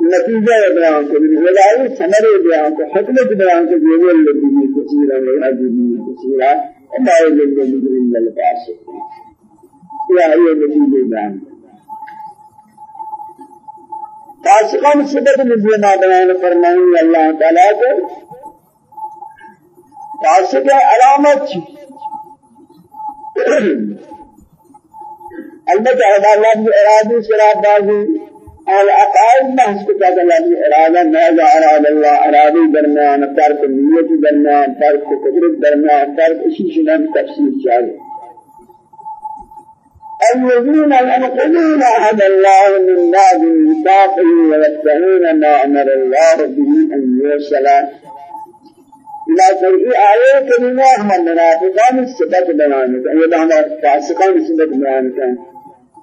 نتیجہ بیان کو ولائی ثمرے بیان کو حکمت بیان کو جو وہ لگی کثیرہ ہے عجیب کثیرہ ما يجوز من الفاسق يا أيها الذين آمنوا فاسقان صفت نزیما بیان فرمائیں اللہ تعالیٰ کو فاسق علامت البتہ عدالت ارادی سراب بازی اہل عقائد محض کو کہتا اللہ ارادہ ماذا أراد اللہ ارادی درمیان ترک نیت درمیان ترک قدرت درمیان ترک اسی شنم تفسیر چاہیے الذين ينقضون عهد الله من بعد ميثاقه ويتبعون ما أمر الله به أن يوصل إلى شرعي آية كريمة هم المنافقان الصفات كان يبقى هم الفاسقان الصفات بيان كان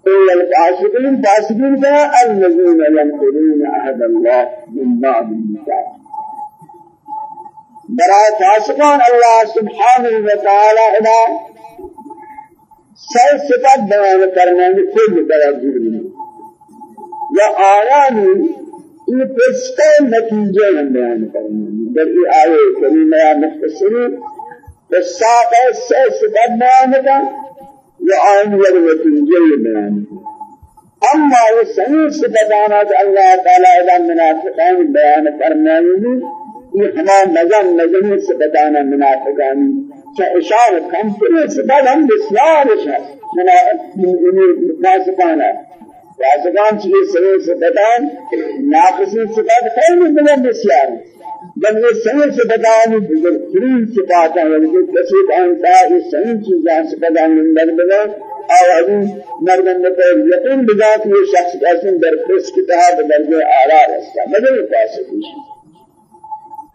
إلا الفاسقين الفاسقين الذين ينقضون عهد الله من بعد ميثاقه برای فاسقان الله سبحانه وتعالى إلى سر صفت بیان کرنے میں کوئی توجہ نہیں یا آیانی یہ پسکے نتیجے ہم بیان کرنے در یہ آئے کریمہ مختصری قصات سے صفت بیان کر نتیجے بیان أما یہ صحیح صفتانات اللہ تعالی إذا منافقان میں یہ ہمان نظم نظمی صفتانا منافقانی كإشارة كم كل هم بسيارش من من ناسقانا ناسقان شيء سوي سبتان ناقصين سبب خير من بسيار. بل صحیح سے بتاؤں بزرگترین صفات ہیں جو کسی کا انسا یہ صحیح چیزیں سے بتاؤں من بنا اور ابھی مردن پر یقین بدا یہ شخص کیسے در خس کی طرح بدرجہ اعلیٰ رستا بدل کیسے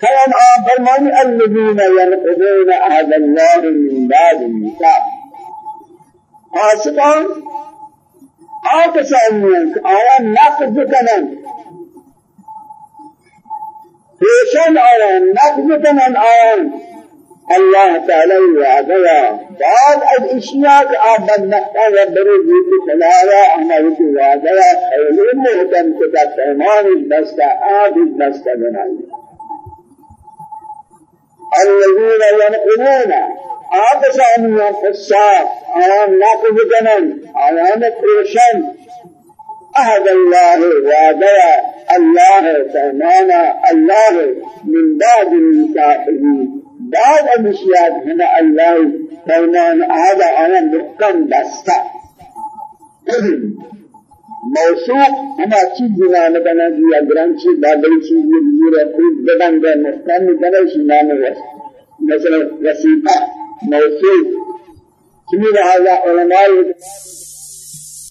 كان فرمان الذين ينقضون عهد الله من بعد الميثاق فاسقان آتسانيان آيا نقض کنن پیشن آیان نقض کنن آیان اللہ تعالی وعدیا بعد از اشیاء آباد نقطہ و برو جیتی سلالا احمد وعدیا خیلی محکم کتا تیمان بستا آب بستا بنائی الذين ينقلون آتشان ينفسا آيان ناقض جنن آيان قرشن أهد الله وعديا الله سهمانا الله من بعد المساحه بعد المشيات هنا الله سهمان أهد أنا محكم بستا موثوق. ہما چیز بنا نکنا کہ اگران چیز بادل چیز یہ بزیر خود بدن دے مستان نکنا شنان وس مثلا وسیقہ موثوق. چمی لہذا علماء